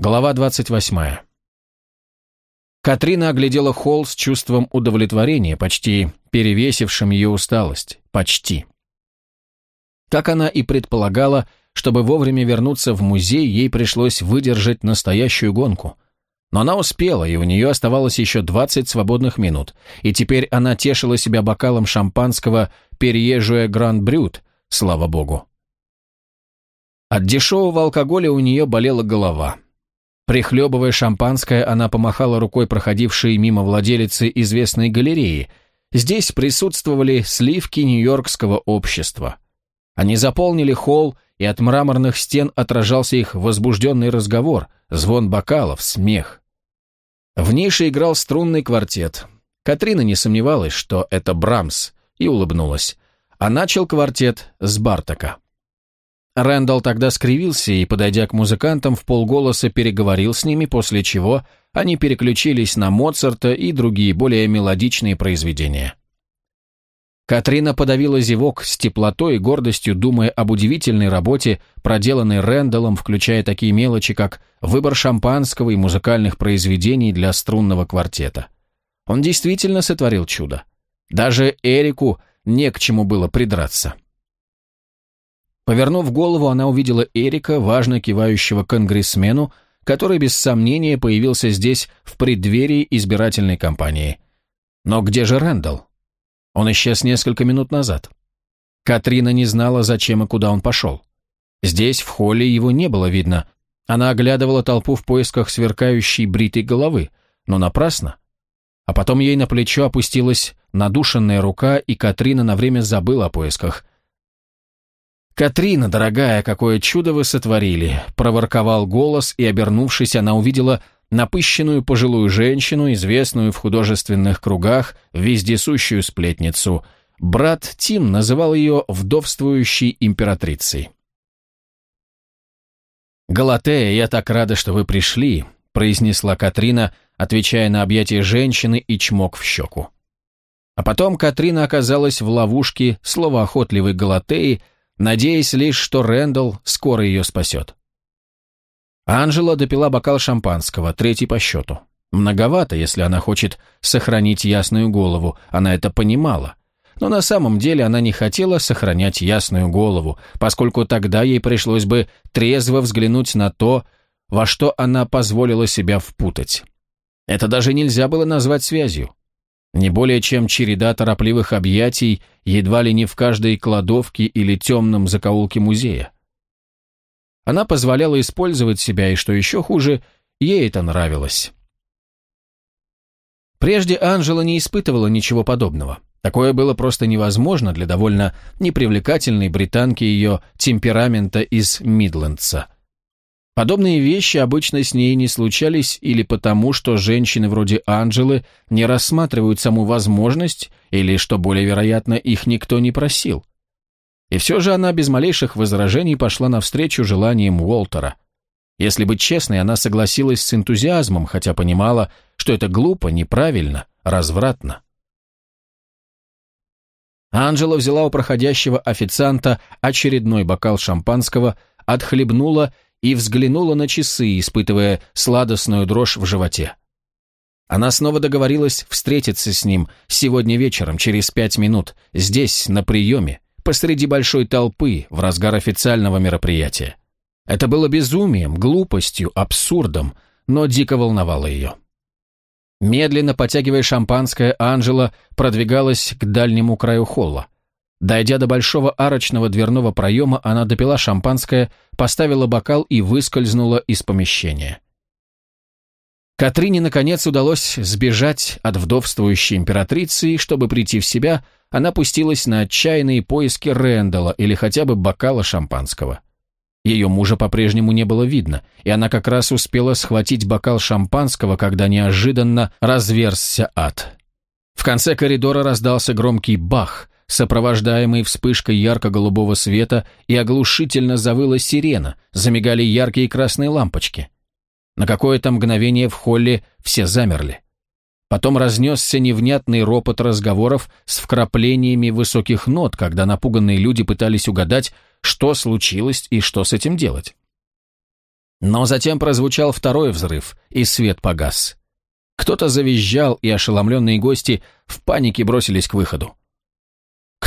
Глава 28. Катрина оглядела холл с чувством удовлетворения, почти перевесившим ее усталость. Почти. Как она и предполагала, чтобы вовремя вернуться в музей, ей пришлось выдержать настоящую гонку. Но она успела, и у нее оставалось еще 20 свободных минут, и теперь она тешила себя бокалом шампанского «Перьежуэ Гранд Брют», слава богу. От дешевого алкоголя у нее болела голова – Прихлебывая шампанское, она помахала рукой проходившей мимо владелицы известной галереи. Здесь присутствовали сливки нью-йоркского общества. Они заполнили холл, и от мраморных стен отражался их возбужденный разговор, звон бокалов, смех. В нише играл струнный квартет. Катрина не сомневалась, что это Брамс, и улыбнулась. А начал квартет с Бартака. Рэндалл тогда скривился и, подойдя к музыкантам, в полголоса переговорил с ними, после чего они переключились на Моцарта и другие более мелодичные произведения. Катрина подавила зевок с теплотой и гордостью, думая об удивительной работе, проделанной Рэндаллом, включая такие мелочи, как выбор шампанского и музыкальных произведений для струнного квартета. Он действительно сотворил чудо. Даже Эрику не к чему было придраться. Повернув голову, она увидела Эрика, важно кивающего конгрессмену, который без сомнения появился здесь в преддверии избирательной кампании. Но где же Рэндалл? Он исчез несколько минут назад. Катрина не знала, зачем и куда он пошел. Здесь, в холле, его не было видно. Она оглядывала толпу в поисках сверкающей бритой головы, но напрасно. А потом ей на плечо опустилась надушенная рука, и Катрина на время забыла о поисках. «Катрина, дорогая, какое чудо вы сотворили!» – проворковал голос, и, обернувшись, она увидела напыщенную пожилую женщину, известную в художественных кругах, вездесущую сплетницу. Брат Тим называл ее вдовствующей императрицей. «Галатея, я так рада, что вы пришли», – произнесла Катрина, отвечая на объятие женщины и чмок в щеку. А потом Катрина оказалась в ловушке словоохотливой Галатеи, надеясь лишь, что Рэндалл скоро ее спасет. Анжела допила бокал шампанского, третий по счету. Многовато, если она хочет сохранить ясную голову, она это понимала. Но на самом деле она не хотела сохранять ясную голову, поскольку тогда ей пришлось бы трезво взглянуть на то, во что она позволила себя впутать. Это даже нельзя было назвать связью. Не более чем череда торопливых объятий едва ли не в каждой кладовке или темном закоулке музея. Она позволяла использовать себя, и что еще хуже, ей это нравилось. Прежде Анжела не испытывала ничего подобного. Такое было просто невозможно для довольно непривлекательной британки ее темперамента из Мидлендса – Подобные вещи обычно с ней не случались или потому, что женщины вроде Анжелы не рассматривают саму возможность, или, что более вероятно, их никто не просил. И все же она без малейших возражений пошла навстречу желаниям Уолтера. Если быть честной, она согласилась с энтузиазмом, хотя понимала, что это глупо, неправильно, развратно. Анжела взяла у проходящего официанта очередной бокал шампанского, отхлебнула и взглянула на часы, испытывая сладостную дрожь в животе. Она снова договорилась встретиться с ним сегодня вечером, через пять минут, здесь, на приеме, посреди большой толпы, в разгар официального мероприятия. Это было безумием, глупостью, абсурдом, но дико волновало ее. Медленно потягивая шампанское, Анжела продвигалась к дальнему краю холла. Дойдя до большого арочного дверного проема, она допила шампанское, поставила бокал и выскользнула из помещения. Катрине, наконец, удалось сбежать от вдовствующей императрицы, и, чтобы прийти в себя, она пустилась на отчаянные поиски Рэндала или хотя бы бокала шампанского. Ее мужа по-прежнему не было видно, и она как раз успела схватить бокал шампанского, когда неожиданно разверзся ад. В конце коридора раздался громкий бах, сопровождаемый вспышкой ярко-голубого света, и оглушительно завыла сирена, замигали яркие красные лампочки. На какое-то мгновение в холле все замерли. Потом разнесся невнятный ропот разговоров с вкраплениями высоких нот, когда напуганные люди пытались угадать, что случилось и что с этим делать. Но затем прозвучал второй взрыв, и свет погас. Кто-то завизжал, и ошеломленные гости в панике бросились к выходу.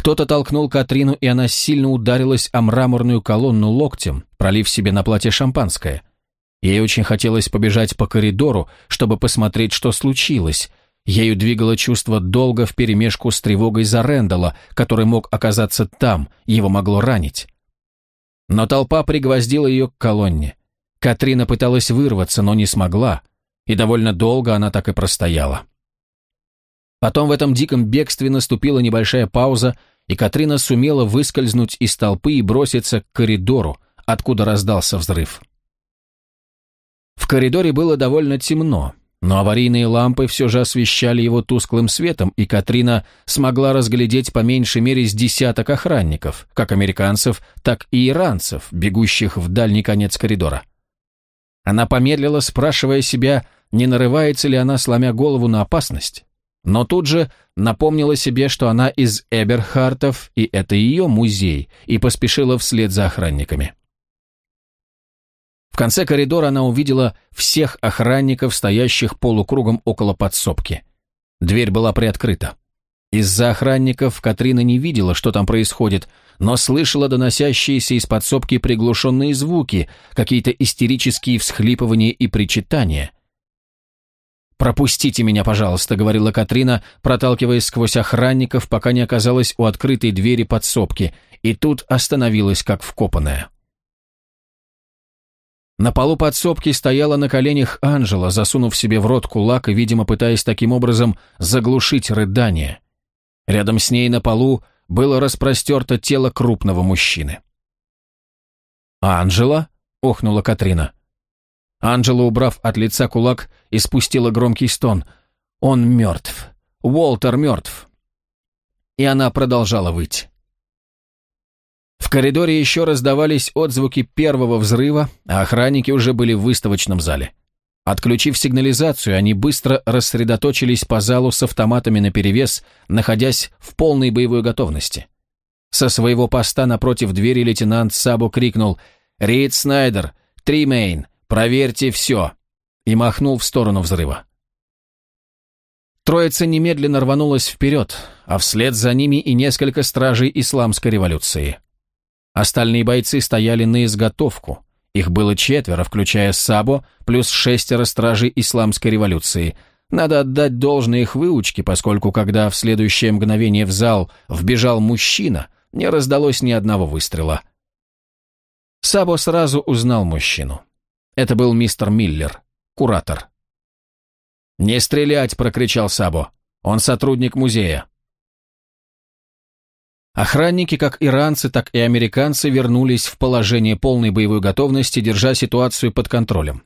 Кто-то толкнул Катрину, и она сильно ударилась о мраморную колонну локтем, пролив себе на платье шампанское. Ей очень хотелось побежать по коридору, чтобы посмотреть, что случилось. Ею двигало чувство долга вперемешку с тревогой за Рэндала, который мог оказаться там, его могло ранить. Но толпа пригвоздила ее к колонне. Катрина пыталась вырваться, но не смогла, и довольно долго она так и простояла. Потом в этом диком бегстве наступила небольшая пауза, и Катрина сумела выскользнуть из толпы и броситься к коридору, откуда раздался взрыв. В коридоре было довольно темно, но аварийные лампы все же освещали его тусклым светом, и Катрина смогла разглядеть по меньшей мере с десяток охранников, как американцев, так и иранцев, бегущих в дальний конец коридора. Она помедлила, спрашивая себя, не нарывается ли она, сломя голову на опасность. Но тут же напомнила себе, что она из Эберхартов, и это ее музей, и поспешила вслед за охранниками. В конце коридора она увидела всех охранников, стоящих полукругом около подсобки. Дверь была приоткрыта. Из-за охранников Катрина не видела, что там происходит, но слышала доносящиеся из подсобки приглушенные звуки, какие-то истерические всхлипывания и причитания. «Пропустите меня, пожалуйста», — говорила Катрина, проталкиваясь сквозь охранников, пока не оказалась у открытой двери подсобки, и тут остановилась как вкопанная. На полу подсобки стояла на коленях Анжела, засунув себе в рот кулак и, видимо, пытаясь таким образом заглушить рыдание. Рядом с ней на полу было распростерто тело крупного мужчины. «Анжела?» — охнула Катрина. Анжела, убрав от лица кулак, испустила громкий стон. «Он мертв. Уолтер мертв». И она продолжала выть. В коридоре еще раздавались отзвуки первого взрыва, а охранники уже были в выставочном зале. Отключив сигнализацию, они быстро рассредоточились по залу с автоматами наперевес, находясь в полной боевой готовности. Со своего поста напротив двери лейтенант Сабу крикнул «Рид Снайдер! Тримейн! Проверьте все!» и махнул в сторону взрыва. Троица немедленно рванулась вперед, а вслед за ними и несколько стражей исламской революции. Остальные бойцы стояли на изготовку. Их было четверо, включая Сабо, плюс шестеро стражей исламской революции. Надо отдать должное их выучке, поскольку когда в следующее мгновение в зал вбежал мужчина, не раздалось ни одного выстрела. Сабо сразу узнал мужчину. Это был мистер Миллер, куратор. «Не стрелять!» — прокричал Сабо. «Он сотрудник музея». Охранники, как иранцы, так и американцы, вернулись в положение полной боевой готовности, держа ситуацию под контролем.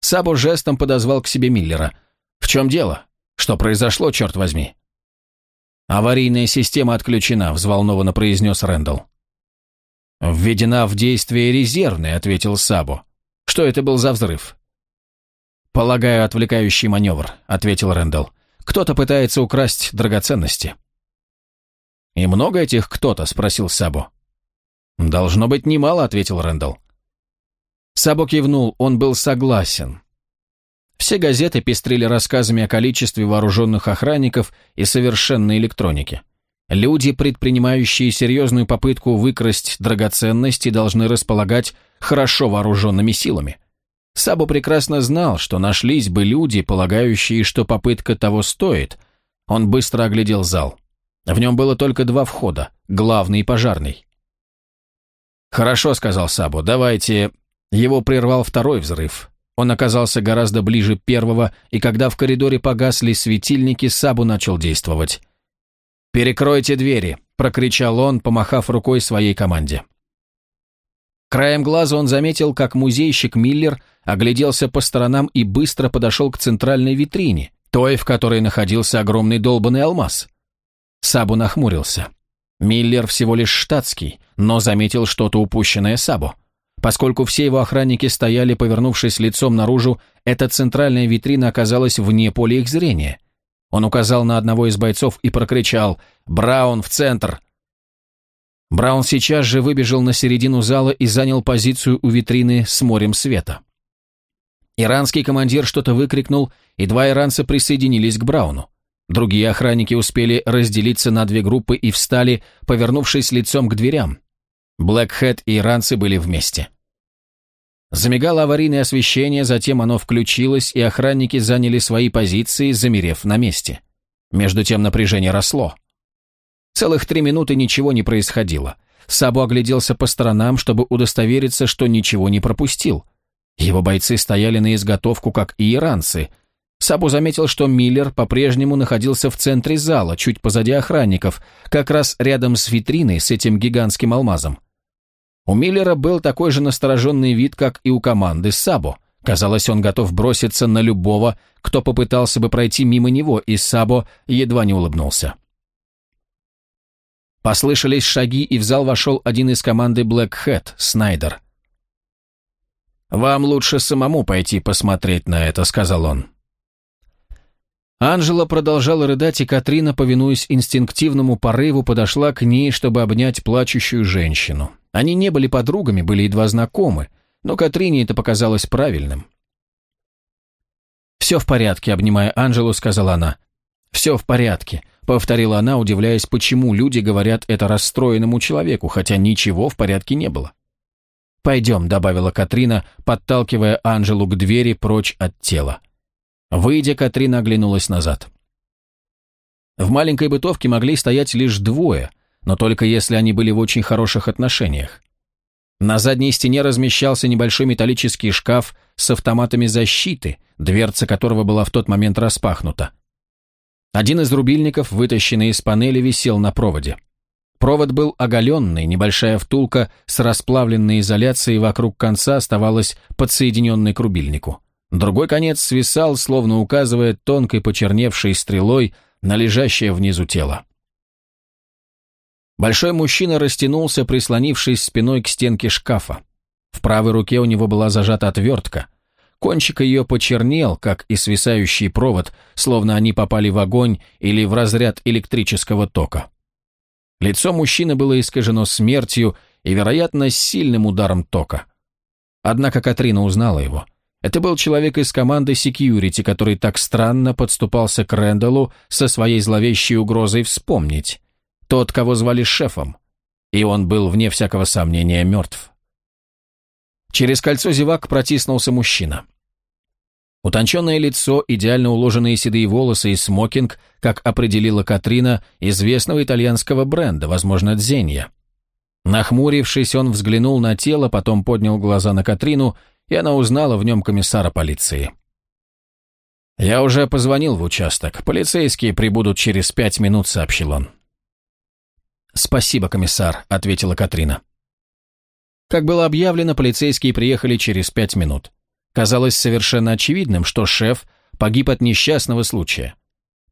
Сабо жестом подозвал к себе Миллера. «В чем дело? Что произошло, черт возьми?» «Аварийная система отключена», — взволнованно произнес Рэндалл. «Введена в действие резервная», — ответил Сабо. «Что это был за взрыв?» «Полагаю, отвлекающий маневр», — ответил Рэндалл. «Кто-то пытается украсть драгоценности». «И много этих кто-то?» – спросил Сабо. «Должно быть немало», – ответил Рэндалл. Сабо кивнул, он был согласен. Все газеты пестрили рассказами о количестве вооруженных охранников и совершенной электроники. Люди, предпринимающие серьезную попытку выкрасть драгоценности, должны располагать хорошо вооруженными силами. Сабо прекрасно знал, что нашлись бы люди, полагающие, что попытка того стоит. Он быстро оглядел зал. В нем было только два входа, главный и пожарный. «Хорошо», — сказал Сабо, — «давайте...» Его прервал второй взрыв. Он оказался гораздо ближе первого, и когда в коридоре погасли светильники, Сабу начал действовать. «Перекройте двери», — прокричал он, помахав рукой своей команде. Краем глаза он заметил, как музейщик Миллер огляделся по сторонам и быстро подошел к центральной витрине, той, в которой находился огромный долбанный алмаз. Сабу нахмурился. Миллер всего лишь штатский, но заметил что-то упущенное Сабу. Поскольку все его охранники стояли, повернувшись лицом наружу, эта центральная витрина оказалась вне поля их зрения. Он указал на одного из бойцов и прокричал «Браун в центр!». Браун сейчас же выбежал на середину зала и занял позицию у витрины с морем света. Иранский командир что-то выкрикнул, и два иранца присоединились к Брауну. Другие охранники успели разделиться на две группы и встали, повернувшись лицом к дверям. Блэкхэт и иранцы были вместе. Замигало аварийное освещение, затем оно включилось, и охранники заняли свои позиции, замерев на месте. Между тем напряжение росло. Целых три минуты ничего не происходило. Сабу огляделся по сторонам, чтобы удостовериться, что ничего не пропустил. Его бойцы стояли на изготовку, как и иранцы. Сабу заметил, что Миллер по-прежнему находился в центре зала, чуть позади охранников, как раз рядом с витриной с этим гигантским алмазом. У Миллера был такой же настороженный вид, как и у команды Сабо. Казалось, он готов броситься на любого, кто попытался бы пройти мимо него, и Сабо едва не улыбнулся. Послышались шаги, и в зал вошел один из команды Black Hat, Снайдер. «Вам лучше самому пойти посмотреть на это», — сказал он. Анжела продолжала рыдать, и Катрина, повинуясь инстинктивному порыву, подошла к ней, чтобы обнять плачущую женщину. Они не были подругами, были едва знакомы, но Катрине это показалось правильным. «Все в порядке», — обнимая Анжелу, сказала она. «Все в порядке. Повторила она, удивляясь, почему люди говорят это расстроенному человеку, хотя ничего в порядке не было. «Пойдем», — добавила Катрина, подталкивая Анжелу к двери прочь от тела. Выйдя, Катрина оглянулась назад. В маленькой бытовке могли стоять лишь двое, но только если они были в очень хороших отношениях. На задней стене размещался небольшой металлический шкаф с автоматами защиты, дверца которого была в тот момент распахнута. Один из рубильников, вытащенный из панели, висел на проводе. Провод был оголенный, небольшая втулка с расплавленной изоляцией вокруг конца оставалась подсоединенной к рубильнику. Другой конец свисал, словно указывая тонкой почерневшей стрелой на лежащее внизу тело. Большой мужчина растянулся, прислонившись спиной к стенке шкафа. В правой руке у него была зажата отвертка. Кончик ее почернел, как и свисающий провод, словно они попали в огонь или в разряд электрического тока. Лицо мужчины было искажено смертью и, вероятно, сильным ударом тока. Однако Катрина узнала его. Это был человек из команды секьюрити, который так странно подступался к Рэндаллу со своей зловещей угрозой вспомнить. Тот, кого звали шефом. И он был, вне всякого сомнения, мертв. Через кольцо зевак протиснулся мужчина. Утонченное лицо, идеально уложенные седые волосы и смокинг, как определила Катрина, известного итальянского бренда, возможно, Дзенья. Нахмурившись, он взглянул на тело, потом поднял глаза на Катрину, и она узнала в нем комиссара полиции. «Я уже позвонил в участок. Полицейские прибудут через пять минут», — сообщил он. «Спасибо, комиссар», — ответила Катрина. Как было объявлено, полицейские приехали через пять минут. Казалось совершенно очевидным, что шеф погиб от несчастного случая.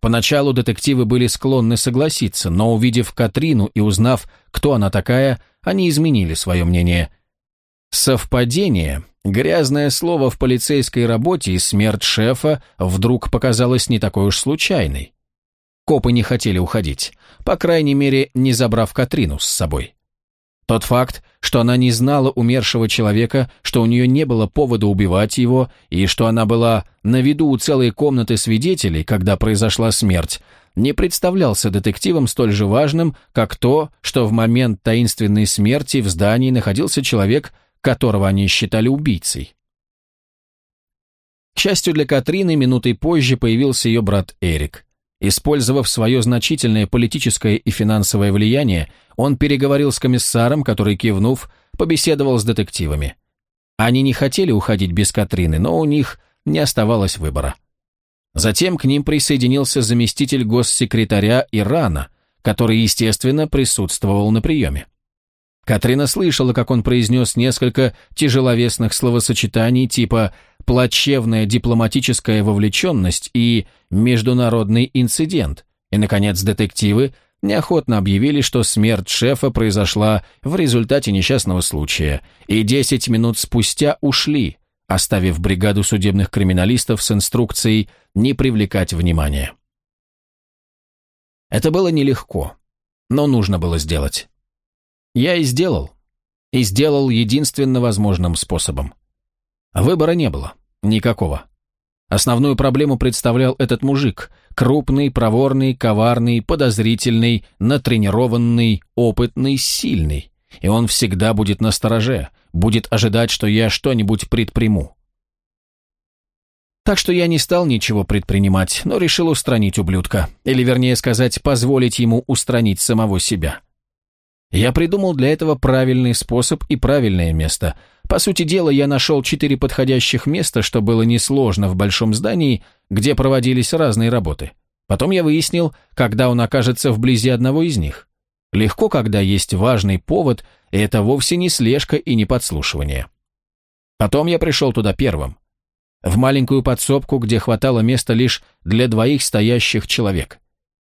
Поначалу детективы были склонны согласиться, но увидев Катрину и узнав, кто она такая, они изменили свое мнение. Совпадение, грязное слово в полицейской работе и смерть шефа вдруг показалось не такой уж случайной. Копы не хотели уходить, по крайней мере, не забрав Катрину с собой. Тот факт, что она не знала умершего человека, что у нее не было повода убивать его, и что она была на виду у целой комнаты свидетелей, когда произошла смерть, не представлялся детективом столь же важным, как то, что в момент таинственной смерти в здании находился человек, которого они считали убийцей. К счастью для Катрины, минутой позже появился ее брат Эрик. Использовав свое значительное политическое и финансовое влияние, он переговорил с комиссаром, который, кивнув, побеседовал с детективами. Они не хотели уходить без Катрины, но у них не оставалось выбора. Затем к ним присоединился заместитель госсекретаря Ирана, который, естественно, присутствовал на приеме. Катрина слышала, как он произнес несколько тяжеловесных словосочетаний типа «плачевная дипломатическая вовлеченность» и «международный инцидент», и, наконец, детективы неохотно объявили, что смерть шефа произошла в результате несчастного случая, и 10 минут спустя ушли, оставив бригаду судебных криминалистов с инструкцией не привлекать внимания. Это было нелегко, но нужно было сделать. Я и сделал. И сделал единственно возможным способом. Выбора не было. Никакого. Основную проблему представлял этот мужик. Крупный, проворный, коварный, подозрительный, натренированный, опытный, сильный. И он всегда будет на стороже, будет ожидать, что я что-нибудь предприму. Так что я не стал ничего предпринимать, но решил устранить ублюдка. Или, вернее сказать, позволить ему устранить самого себя. Я придумал для этого правильный способ и правильное место. По сути дела, я нашел четыре подходящих места, что было несложно в большом здании, где проводились разные работы. Потом я выяснил, когда он окажется вблизи одного из них. Легко, когда есть важный повод, и это вовсе не слежка и не подслушивание. Потом я пришел туда первым в маленькую подсобку, где хватало места лишь для двоих стоящих человек.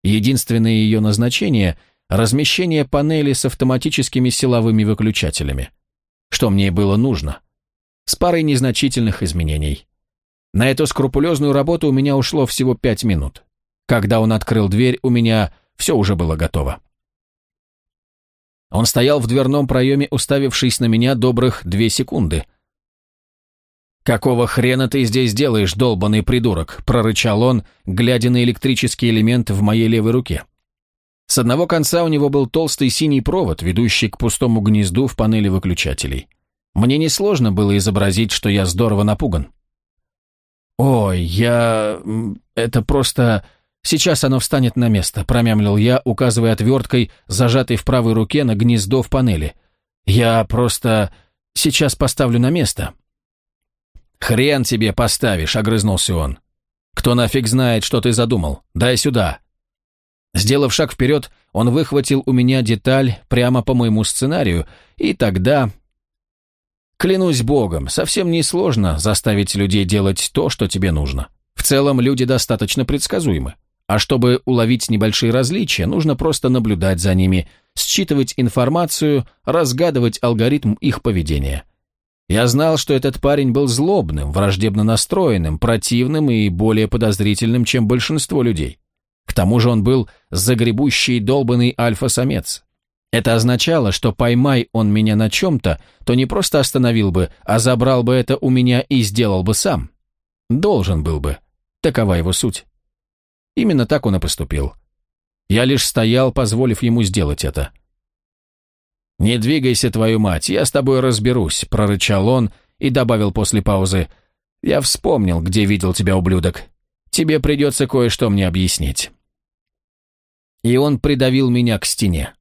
Единственное ее назначение – размещение панели с автоматическими силовыми выключателями. Что мне было нужно? С парой незначительных изменений. На эту скрупулезную работу у меня ушло всего пять минут. Когда он открыл дверь, у меня все уже было готово. Он стоял в дверном проеме, уставившись на меня добрых две секунды – «Какого хрена ты здесь делаешь, долбанный придурок?» – прорычал он, глядя на электрический элемент в моей левой руке. С одного конца у него был толстый синий провод, ведущий к пустому гнезду в панели выключателей. Мне несложно было изобразить, что я здорово напуган. «Ой, я... это просто... Сейчас оно встанет на место», – промямлил я, указывая отверткой, зажатой в правой руке, на гнездо в панели. «Я просто... сейчас поставлю на место». «Хрен тебе поставишь», — огрызнулся он. «Кто нафиг знает, что ты задумал? Дай сюда». Сделав шаг вперед, он выхватил у меня деталь прямо по моему сценарию, и тогда... Клянусь богом, совсем несложно заставить людей делать то, что тебе нужно. В целом, люди достаточно предсказуемы. А чтобы уловить небольшие различия, нужно просто наблюдать за ними, считывать информацию, разгадывать алгоритм их поведения. Я знал, что этот парень был злобным, враждебно настроенным, противным и более подозрительным, чем большинство людей. К тому же он был загребущий долбанный альфа-самец. Это означало, что поймай он меня на чем-то, то не просто остановил бы, а забрал бы это у меня и сделал бы сам. Должен был бы. Такова его суть. Именно так он и поступил. Я лишь стоял, позволив ему сделать это. «Не двигайся, твою мать, я с тобой разберусь», — прорычал он и добавил после паузы. «Я вспомнил, где видел тебя, ублюдок. Тебе придется кое-что мне объяснить». И он придавил меня к стене.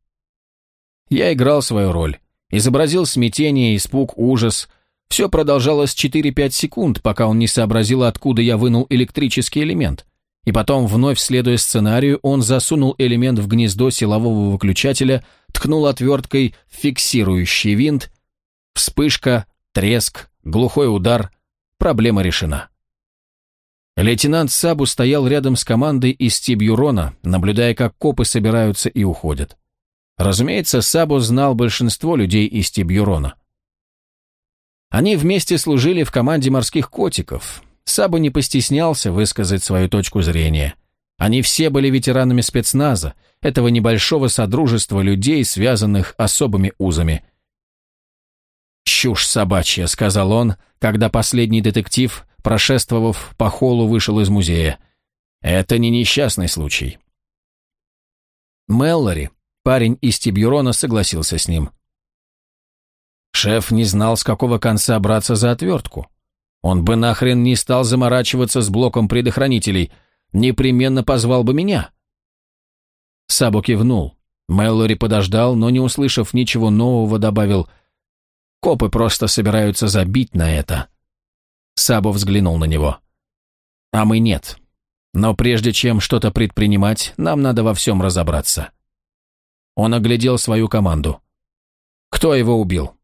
Я играл свою роль. Изобразил смятение, испуг, ужас. Все продолжалось 4-5 секунд, пока он не сообразил, откуда я вынул электрический элемент. И потом, вновь следуя сценарию, он засунул элемент в гнездо силового выключателя, ткнул отверткой фиксирующий винт. Вспышка, треск, глухой удар. Проблема решена. Лейтенант Сабу стоял рядом с командой из Тибюрона, наблюдая, как копы собираются и уходят. Разумеется, Сабу знал большинство людей из Тибюрона. Они вместе служили в команде морских котиков – Саба не постеснялся высказать свою точку зрения. Они все были ветеранами спецназа, этого небольшого содружества людей, связанных особыми узами. «Чушь собачья», — сказал он, когда последний детектив, прошествовав по холлу, вышел из музея. «Это не несчастный случай». Меллори, парень из Тибьюрона, согласился с ним. Шеф не знал, с какого конца браться за отвертку. Он бы нахрен не стал заморачиваться с блоком предохранителей, непременно позвал бы меня. Сабо кивнул. Мэллори подождал, но не услышав ничего нового, добавил «Копы просто собираются забить на это». Сабо взглянул на него. «А мы нет. Но прежде чем что-то предпринимать, нам надо во всем разобраться». Он оглядел свою команду. «Кто его убил?»